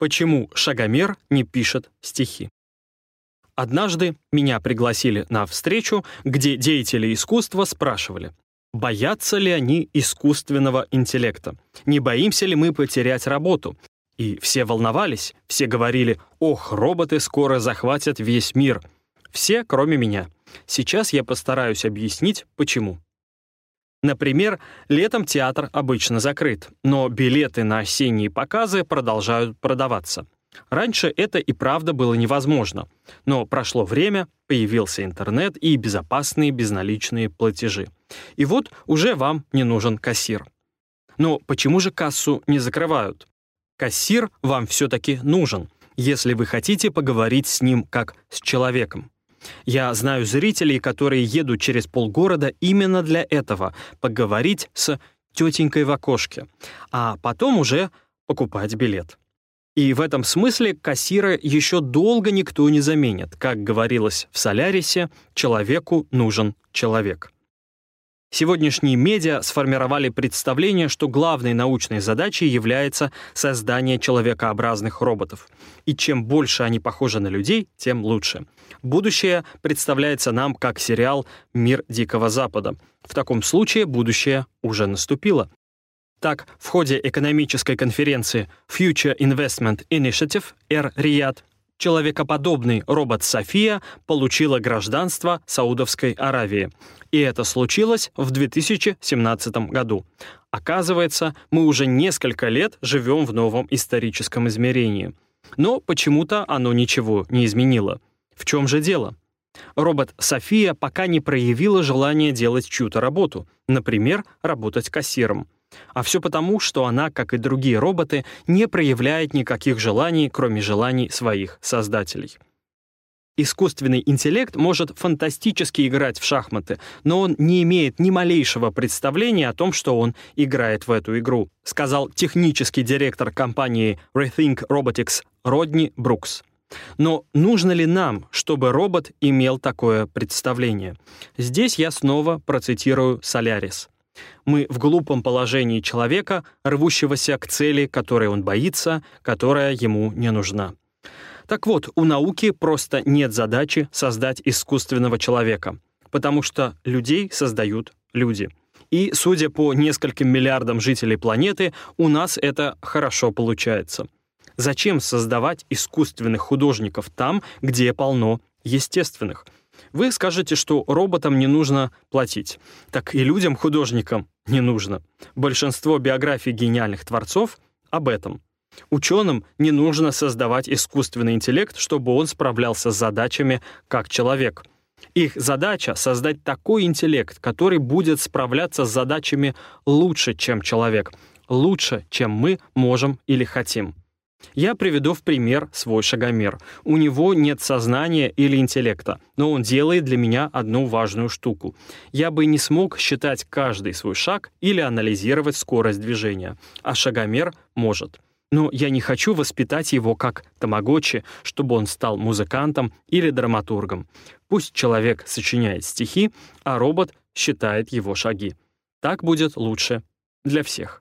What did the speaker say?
Почему шагомер не пишет стихи? Однажды меня пригласили на встречу, где деятели искусства спрашивали, боятся ли они искусственного интеллекта, не боимся ли мы потерять работу. И все волновались, все говорили, ох, роботы скоро захватят весь мир. Все, кроме меня. Сейчас я постараюсь объяснить, почему. Например, летом театр обычно закрыт, но билеты на осенние показы продолжают продаваться. Раньше это и правда было невозможно, но прошло время, появился интернет и безопасные безналичные платежи. И вот уже вам не нужен кассир. Но почему же кассу не закрывают? Кассир вам все-таки нужен, если вы хотите поговорить с ним как с человеком. Я знаю зрителей, которые едут через полгорода именно для этого — поговорить с тетенькой в окошке, а потом уже покупать билет. И в этом смысле кассира еще долго никто не заменит. Как говорилось в «Солярисе», человеку нужен человек. Сегодняшние медиа сформировали представление, что главной научной задачей является создание человекообразных роботов. И чем больше они похожи на людей, тем лучше. Будущее представляется нам как сериал «Мир Дикого Запада». В таком случае будущее уже наступило. Так, в ходе экономической конференции Future Investment Initiative Air Riyadh человекоподобный робот София получила гражданство Саудовской Аравии. И это случилось в 2017 году. Оказывается, мы уже несколько лет живем в новом историческом измерении. Но почему-то оно ничего не изменило. В чем же дело? Робот София пока не проявила желания делать чью-то работу, например, работать кассиром. А все потому, что она, как и другие роботы, не проявляет никаких желаний, кроме желаний своих создателей. Искусственный интеллект может фантастически играть в шахматы, но он не имеет ни малейшего представления о том, что он играет в эту игру, сказал технический директор компании Rethink Robotics Родни Брукс. Но нужно ли нам, чтобы робот имел такое представление? Здесь я снова процитирую Солярис. Мы в глупом положении человека, рвущегося к цели, которой он боится, которая ему не нужна. Так вот, у науки просто нет задачи создать искусственного человека, потому что людей создают люди. И, судя по нескольким миллиардам жителей планеты, у нас это хорошо получается. Зачем создавать искусственных художников там, где полно естественных? Вы скажете, что роботам не нужно платить. Так и людям-художникам не нужно. Большинство биографий гениальных творцов об этом. Ученым не нужно создавать искусственный интеллект, чтобы он справлялся с задачами как человек. Их задача — создать такой интеллект, который будет справляться с задачами лучше, чем человек, лучше, чем мы можем или хотим. Я приведу в пример свой шагомер. У него нет сознания или интеллекта, но он делает для меня одну важную штуку. Я бы не смог считать каждый свой шаг или анализировать скорость движения, а шагомер может. Но я не хочу воспитать его как тамагочи, чтобы он стал музыкантом или драматургом. Пусть человек сочиняет стихи, а робот считает его шаги. Так будет лучше для всех.